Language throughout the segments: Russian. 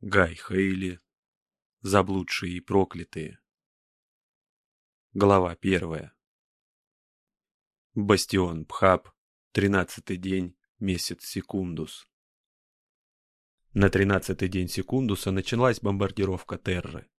Гай Хейли. Заблудшие и проклятые. Глава первая. Бастион Пхаб. Тринадцатый день, месяц Секундус. На тринадцатый день Секундуса началась бомбардировка Терры.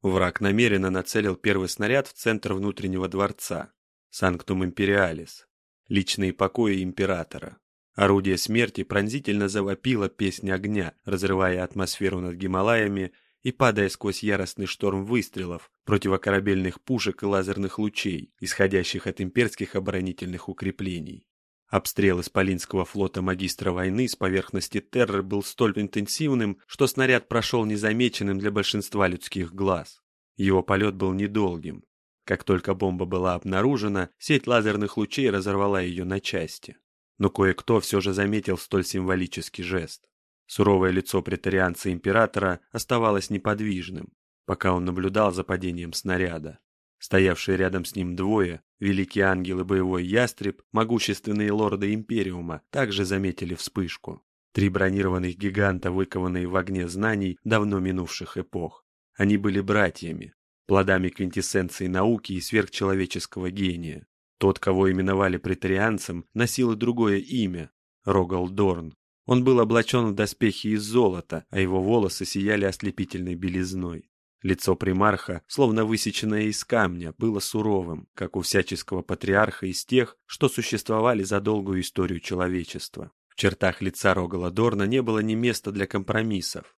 Враг намеренно нацелил первый снаряд в центр внутреннего дворца, Санктум Империалис, личные покои императора. Орудие смерти пронзительно завопило песнь огня, разрывая атмосферу над Гималаями и падая сквозь яростный шторм выстрелов, противокорабельных пушек и лазерных лучей, исходящих от имперских оборонительных укреплений. Обстрел Исполинского флота магистра войны с поверхности Терры был столь интенсивным, что снаряд прошел незамеченным для большинства людских глаз. Его полет был недолгим. Как только бомба была обнаружена, сеть лазерных лучей разорвала ее на части но кое-кто все же заметил столь символический жест. Суровое лицо претарианца-императора оставалось неподвижным, пока он наблюдал за падением снаряда. Стоявшие рядом с ним двое, великий ангел и боевой ястреб, могущественные лорды Империума, также заметили вспышку. Три бронированных гиганта, выкованные в огне знаний давно минувших эпох. Они были братьями, плодами квинтэссенции науки и сверхчеловеческого гения. Тот, кого именовали претарианцем, носил другое имя – Рогал Дорн. Он был облачен в доспехи из золота, а его волосы сияли ослепительной белизной. Лицо примарха, словно высеченное из камня, было суровым, как у всяческого патриарха из тех, что существовали за долгую историю человечества. В чертах лица Рогала Дорна не было ни места для компромиссов.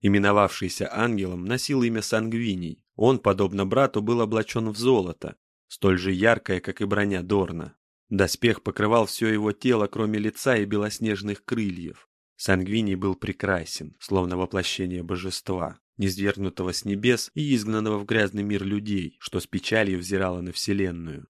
Именовавшийся ангелом носил имя Сангвиний. Он, подобно брату, был облачен в золото, столь же яркая, как и броня Дорна. Доспех покрывал все его тело, кроме лица и белоснежных крыльев. Сангвиний был прекрасен, словно воплощение божества, низвергнутого с небес и изгнанного в грязный мир людей, что с печалью взирало на вселенную.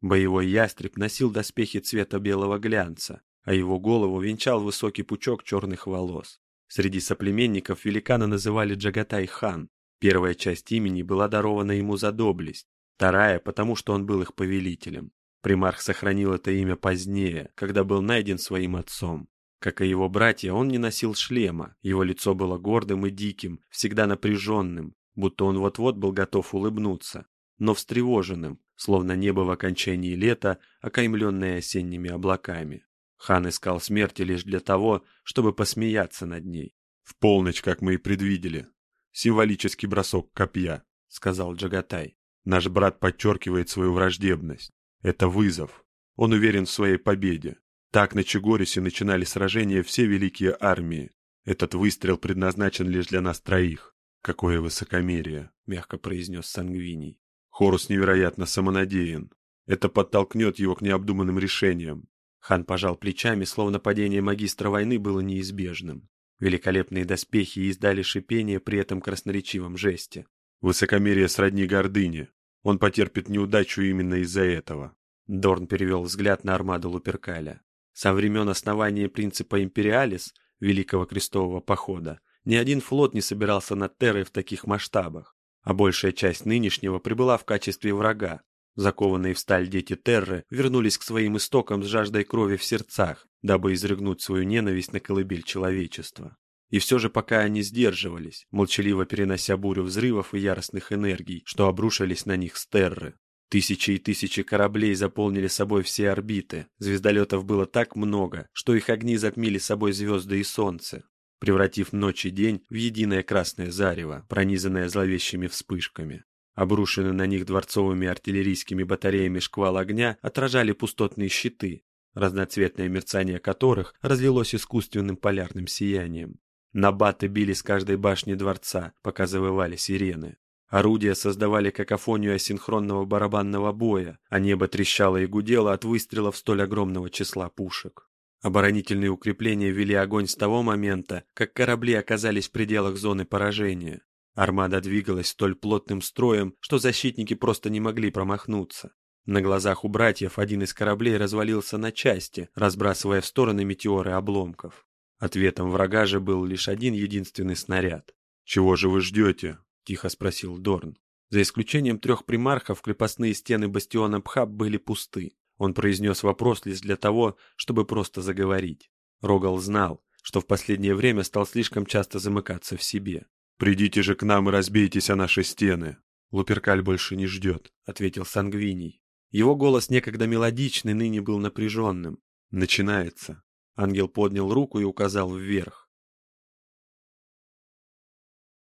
Боевой ястреб носил доспехи цвета белого глянца, а его голову венчал высокий пучок черных волос. Среди соплеменников великана называли Джагатай-хан. Первая часть имени была дарована ему за доблесть, Вторая, потому что он был их повелителем. Примарх сохранил это имя позднее, когда был найден своим отцом. Как и его братья, он не носил шлема, его лицо было гордым и диким, всегда напряженным, будто он вот-вот был готов улыбнуться, но встревоженным, словно небо в окончании лета, окаймленное осенними облаками. Хан искал смерти лишь для того, чтобы посмеяться над ней. «В полночь, как мы и предвидели. Символический бросок копья», — сказал Джагатай. Наш брат подчеркивает свою враждебность. Это вызов. Он уверен в своей победе. Так на Чегорисе начинали сражения все великие армии. Этот выстрел предназначен лишь для нас троих. Какое высокомерие, мягко произнес Сангвиний. Хорус невероятно самонадеян. Это подтолкнет его к необдуманным решениям. Хан пожал плечами, словно падение магистра войны было неизбежным. Великолепные доспехи издали шипение при этом красноречивом жесте. Высокомерие сродни гордыне. Он потерпит неудачу именно из-за этого. Дорн перевел взгляд на армаду Луперкаля. Со времен основания принципа Империалис, Великого Крестового Похода, ни один флот не собирался над Террой в таких масштабах, а большая часть нынешнего прибыла в качестве врага. Закованные в сталь дети Терры вернулись к своим истокам с жаждой крови в сердцах, дабы изрыгнуть свою ненависть на колыбель человечества. И все же пока они сдерживались, молчаливо перенося бурю взрывов и яростных энергий, что обрушились на них с терры. Тысячи и тысячи кораблей заполнили собой все орбиты. Звездолетов было так много, что их огни затмили собой звезды и солнце, превратив ночь и день в единое красное зарево, пронизанное зловещими вспышками. Обрушенные на них дворцовыми артиллерийскими батареями шквал огня отражали пустотные щиты, разноцветное мерцание которых разлилось искусственным полярным сиянием. Набаты били с каждой башни дворца, пока завывали сирены. Орудия создавали какофонию асинхронного барабанного боя, а небо трещало и гудело от выстрелов столь огромного числа пушек. Оборонительные укрепления вели огонь с того момента, как корабли оказались в пределах зоны поражения. Армада двигалась столь плотным строем, что защитники просто не могли промахнуться. На глазах у братьев один из кораблей развалился на части, разбрасывая в стороны метеоры обломков. Ответом врага же был лишь один единственный снаряд. «Чего же вы ждете?» – тихо спросил Дорн. За исключением трех примархов, крепостные стены бастиона Пхаб были пусты. Он произнес вопрос лишь для того, чтобы просто заговорить. Рогал знал, что в последнее время стал слишком часто замыкаться в себе. «Придите же к нам и разбейтесь о наши стены!» «Луперкаль больше не ждет», — ответил Сангвиний. Его голос, некогда мелодичный, ныне был напряженным. «Начинается». Ангел поднял руку и указал вверх.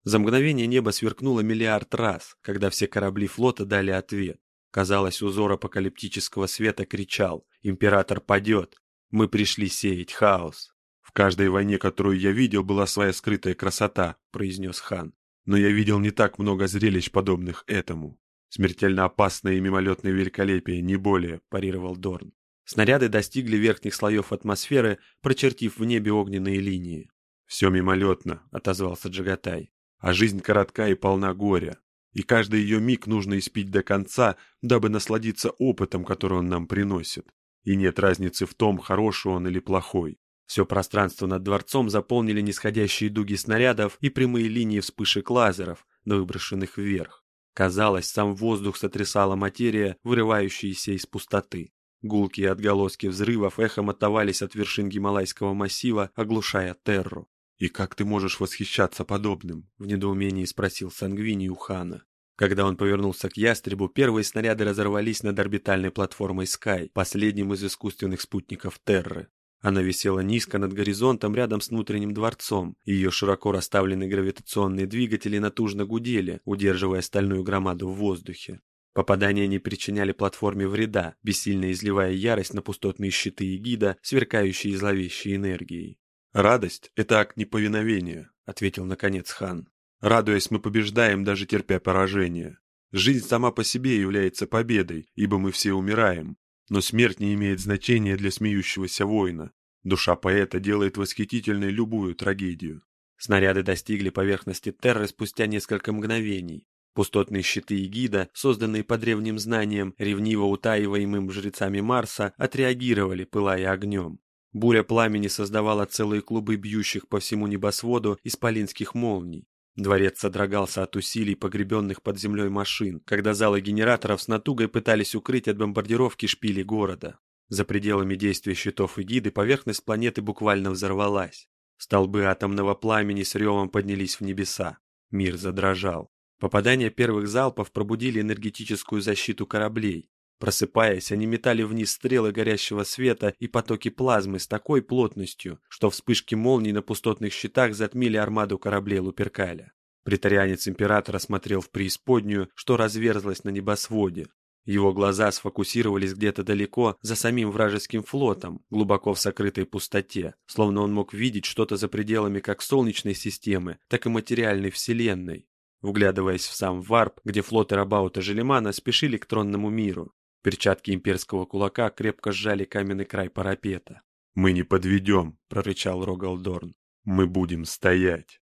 За мгновение небо сверкнуло миллиард раз, когда все корабли флота дали ответ. Казалось, узор апокалиптического света кричал «Император падет! Мы пришли сеять хаос!» «В каждой войне, которую я видел, была своя скрытая красота», — произнес хан. «Но я видел не так много зрелищ, подобных этому. Смертельно опасное и мимолетное великолепие, не более», — парировал Дорн. Снаряды достигли верхних слоев атмосферы, прочертив в небе огненные линии. «Все мимолетно», — отозвался Джагатай. «А жизнь коротка и полна горя и каждый ее миг нужно испить до конца, дабы насладиться опытом, который он нам приносит. И нет разницы в том, хороший он или плохой. Все пространство над дворцом заполнили нисходящие дуги снарядов и прямые линии вспышек лазеров, выброшенных вверх. Казалось, сам воздух сотрясала материя, вырывающаяся из пустоты. Гулкие отголоски взрывов эхом оттавались от вершин Гималайского массива, оглушая терру. «И как ты можешь восхищаться подобным?» — в недоумении спросил Сангвини у хана. Когда он повернулся к ястребу, первые снаряды разорвались над орбитальной платформой Sky, последним из искусственных спутников Терры. Она висела низко над горизонтом рядом с внутренним дворцом, и ее широко расставленные гравитационные двигатели натужно гудели, удерживая стальную громаду в воздухе. Попадания не причиняли платформе вреда, бессильно изливая ярость на пустотные щиты эгида, сверкающие зловещей энергией. «Радость — это акт неповиновения», — ответил наконец хан. «Радуясь, мы побеждаем, даже терпя поражение. Жизнь сама по себе является победой, ибо мы все умираем. Но смерть не имеет значения для смеющегося воина. Душа поэта делает восхитительной любую трагедию». Снаряды достигли поверхности Терры спустя несколько мгновений. Пустотные щиты Эгида, созданные по древним знаниям, ревниво утаиваемым жрецами Марса, отреагировали, пылая огнем. Буря пламени создавала целые клубы бьющих по всему небосводу исполинских молний. Дворец содрогался от усилий погребенных под землей машин, когда залы генераторов с натугой пытались укрыть от бомбардировки шпили города. За пределами действия щитов и гиды поверхность планеты буквально взорвалась. Столбы атомного пламени с ревом поднялись в небеса. Мир задрожал. Попадания первых залпов пробудили энергетическую защиту кораблей. Просыпаясь, они метали вниз стрелы горящего света и потоки плазмы с такой плотностью, что вспышки молний на пустотных щитах затмили армаду кораблей Луперкаля. Притарианец императора смотрел в преисподнюю, что разверзлось на небосводе. Его глаза сфокусировались где-то далеко за самим вражеским флотом, глубоко в сокрытой пустоте, словно он мог видеть что-то за пределами как Солнечной системы, так и материальной Вселенной. Вглядываясь в сам варп, где флоты Рабаута Желемана спешили к тронному миру, Перчатки имперского кулака крепко сжали каменный край парапета. «Мы не подведем», — прорычал Рогалдорн. «Мы будем стоять».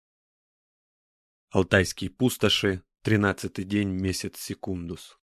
Алтайские пустоши, тринадцатый день, месяц секундус.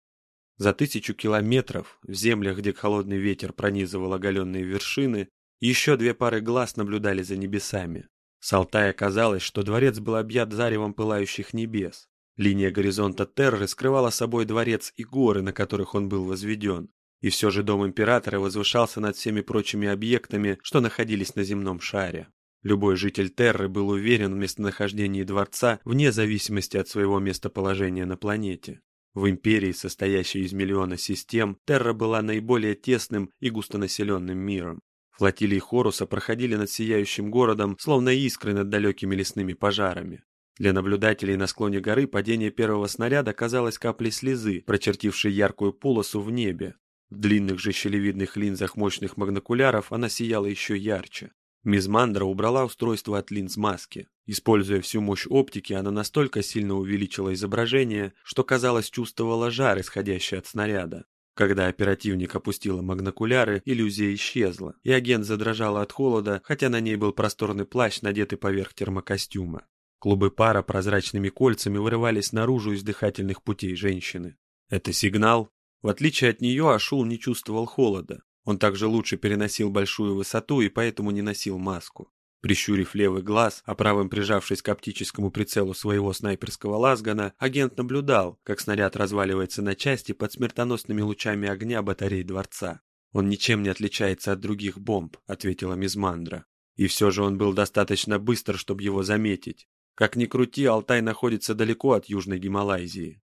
За тысячу километров, в землях, где холодный ветер пронизывал оголенные вершины, еще две пары глаз наблюдали за небесами. С Алтая казалось, что дворец был объят заревом пылающих небес. Линия горизонта Терры скрывала собой дворец и горы, на которых он был возведен. И все же дом императора возвышался над всеми прочими объектами, что находились на земном шаре. Любой житель Терры был уверен в местонахождении дворца вне зависимости от своего местоположения на планете. В империи, состоящей из миллиона систем, Терра была наиболее тесным и густонаселенным миром. Флотилии Хоруса проходили над сияющим городом, словно искры над далекими лесными пожарами. Для наблюдателей на склоне горы падение первого снаряда казалось каплей слезы, прочертившей яркую полосу в небе. В длинных же щелевидных линзах мощных магнокуляров она сияла еще ярче. Мисс Мандра убрала устройство от линз маски. Используя всю мощь оптики, она настолько сильно увеличила изображение, что, казалось, чувствовала жар, исходящий от снаряда. Когда оперативник опустила магнокуляры, иллюзия исчезла, и агент задрожала от холода, хотя на ней был просторный плащ, надетый поверх термокостюма. Клубы пара прозрачными кольцами вырывались наружу из дыхательных путей женщины. Это сигнал? В отличие от нее, Ашул не чувствовал холода. Он также лучше переносил большую высоту и поэтому не носил маску. Прищурив левый глаз, а правым прижавшись к оптическому прицелу своего снайперского лазгана, агент наблюдал, как снаряд разваливается на части под смертоносными лучами огня батарей дворца. «Он ничем не отличается от других бомб», — ответила Мизмандра. И все же он был достаточно быстр, чтобы его заметить. Как ни крути, Алтай находится далеко от Южной Гималайзии.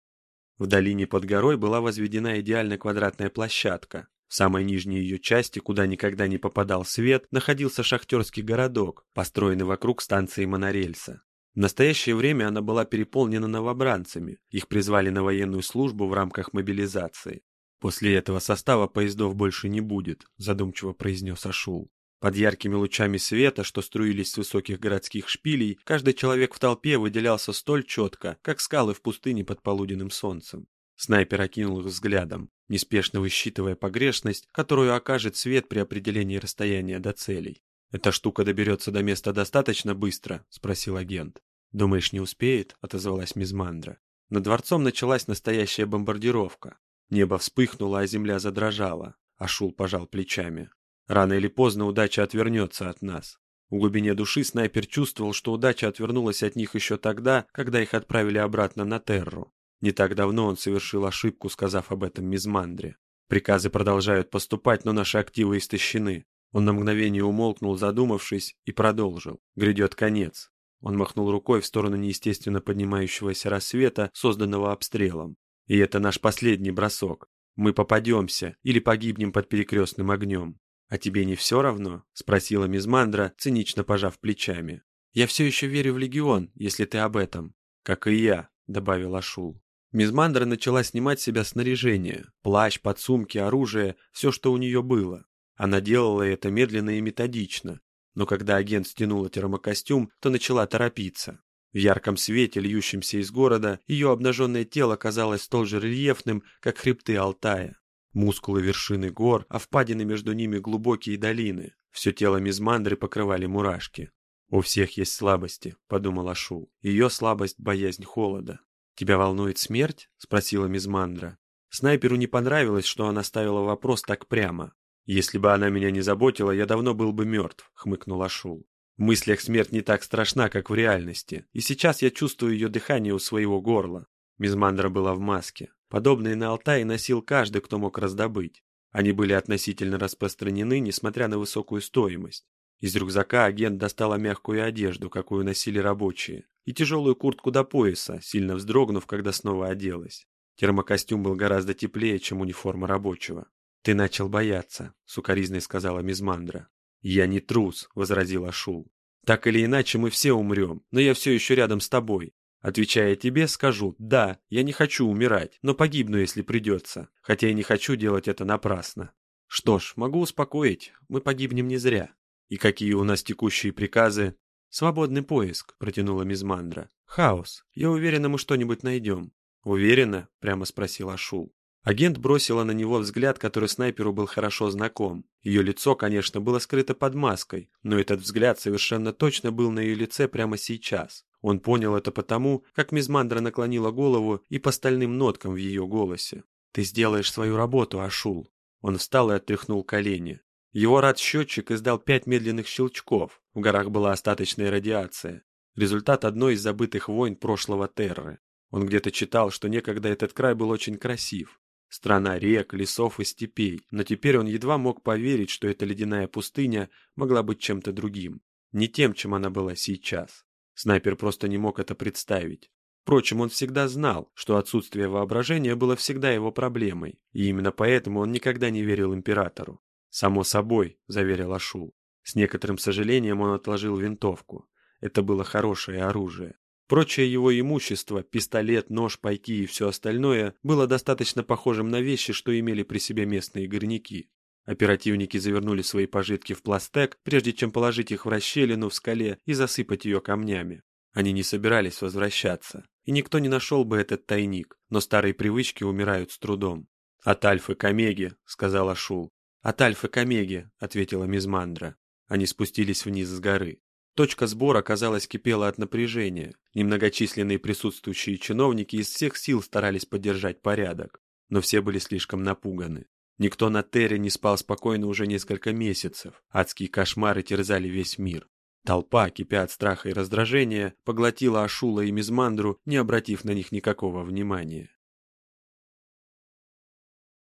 В долине под горой была возведена идеально квадратная площадка. В самой нижней ее части, куда никогда не попадал свет, находился шахтерский городок, построенный вокруг станции монорельса. В настоящее время она была переполнена новобранцами, их призвали на военную службу в рамках мобилизации. «После этого состава поездов больше не будет», задумчиво произнес Ашул. Под яркими лучами света, что струились с высоких городских шпилей, каждый человек в толпе выделялся столь четко, как скалы в пустыне под полуденным солнцем. Снайпер окинул их взглядом, неспешно высчитывая погрешность, которую окажет свет при определении расстояния до целей. «Эта штука доберется до места достаточно быстро?» – спросил агент. «Думаешь, не успеет?» – отозвалась Мизмандра. Над дворцом началась настоящая бомбардировка. Небо вспыхнуло, а земля задрожала. Ашул пожал плечами. Рано или поздно удача отвернется от нас. В глубине души снайпер чувствовал, что удача отвернулась от них еще тогда, когда их отправили обратно на Терру. Не так давно он совершил ошибку, сказав об этом Мизмандре. Приказы продолжают поступать, но наши активы истощены. Он на мгновение умолкнул, задумавшись, и продолжил. Грядет конец. Он махнул рукой в сторону неестественно поднимающегося рассвета, созданного обстрелом. И это наш последний бросок. Мы попадемся или погибнем под перекрестным огнем. «А тебе не все равно?» – спросила Мизмандра, цинично пожав плечами. «Я все еще верю в Легион, если ты об этом». «Как и я», – добавил Ашул. Мизмандра начала снимать с себя снаряжение, плащ, подсумки, оружие, все, что у нее было. Она делала это медленно и методично, но когда агент стянула термокостюм, то начала торопиться. В ярком свете, льющемся из города, ее обнаженное тело казалось столь же рельефным, как хребты Алтая. Мускулы вершины гор, а впадины между ними глубокие долины. Все тело Мизмандры покрывали мурашки. «У всех есть слабости», — подумал Ашул. «Ее слабость — боязнь холода». «Тебя волнует смерть?» — спросила Мизмандра. Снайперу не понравилось, что она ставила вопрос так прямо. «Если бы она меня не заботила, я давно был бы мертв», — хмыкнул Ашул. В мыслях смерть не так страшна, как в реальности, и сейчас я чувствую ее дыхание у своего горла. Мизмандра была в маске. Подобные на Алтае носил каждый, кто мог раздобыть. Они были относительно распространены, несмотря на высокую стоимость. Из рюкзака агент достала мягкую одежду, какую носили рабочие, и тяжелую куртку до пояса, сильно вздрогнув, когда снова оделась. Термокостюм был гораздо теплее, чем униформа рабочего. «Ты начал бояться», — сукоризной сказала Мизмандра. «Я не трус», — возразил Ашул. «Так или иначе мы все умрем, но я все еще рядом с тобой. Отвечая тебе, скажу, да, я не хочу умирать, но погибну, если придется, хотя и не хочу делать это напрасно. Что ж, могу успокоить, мы погибнем не зря. И какие у нас текущие приказы? Свободный поиск, протянула Мизмандра. Хаос. Я уверена, мы что-нибудь найдем. Уверена? Прямо спросил Ашул. Агент бросила на него взгляд, который снайперу был хорошо знаком. Ее лицо, конечно, было скрыто под маской, но этот взгляд совершенно точно был на ее лице прямо сейчас. Он понял это потому, как мисс Мандра наклонила голову и по стальным ноткам в ее голосе. «Ты сделаешь свою работу, Ашул». Он встал и отряхнул колени. Его рад-счетчик издал пять медленных щелчков. В горах была остаточная радиация. Результат одной из забытых войн прошлого Терры. Он где-то читал, что некогда этот край был очень красив. Страна рек, лесов и степей, но теперь он едва мог поверить, что эта ледяная пустыня могла быть чем-то другим, не тем, чем она была сейчас. Снайпер просто не мог это представить. Впрочем, он всегда знал, что отсутствие воображения было всегда его проблемой, и именно поэтому он никогда не верил императору. «Само собой», — заверил Ашул. С некоторым сожалением он отложил винтовку. Это было хорошее оружие. Прочее его имущество, пистолет, нож, пайки и все остальное, было достаточно похожим на вещи, что имели при себе местные горняки. Оперативники завернули свои пожитки в пластек, прежде чем положить их в расщелину в скале и засыпать ее камнями. Они не собирались возвращаться, и никто не нашел бы этот тайник, но старые привычки умирают с трудом. «От Альфы к Омеге», — сказала Шул. «От Альфы к Омеге», — ответила Мизмандра. Они спустились вниз с горы. Точка сбора, казалось, кипела от напряжения. Немногочисленные присутствующие чиновники из всех сил старались поддержать порядок, но все были слишком напуганы. Никто на Терре не спал спокойно уже несколько месяцев. Адские кошмары терзали весь мир. Толпа, кипя от страха и раздражения, поглотила Ашула и Мизмандру, не обратив на них никакого внимания.